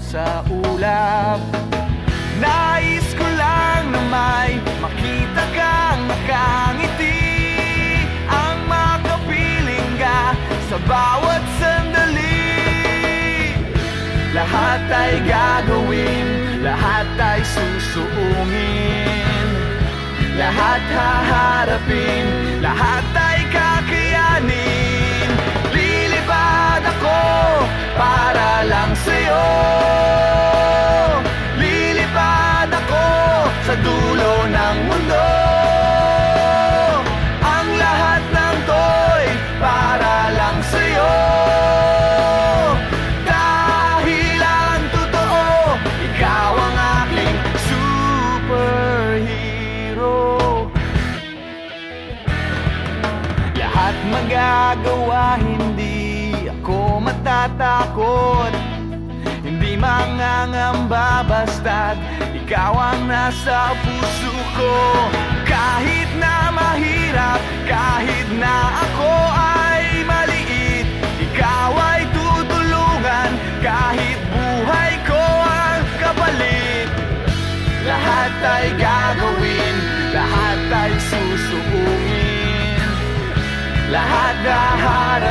sa ulap. Nais ko lang na may makita kang nakangiti Ang makapiling ka sa bawat sandali. Lahat ay gagawin, lahat ay susuungin. Lahat haharapin, lahat ay ng mundo. Ang lahat ng to'y para lang sa'yo. Dahil ang totoo, ikaw ang aking superhero. Lahat magagawa, hindi ako matatakot. Hindi mangangamba basta't ikaw ang nasa puso ko. Kahit na mahirap, kahit na ako ay maliit Ikaw ay tutulungan. Kahit buhay ko ang kapalit Lahat ay gagawin, lahat ay susuungin. Lahat lahat ay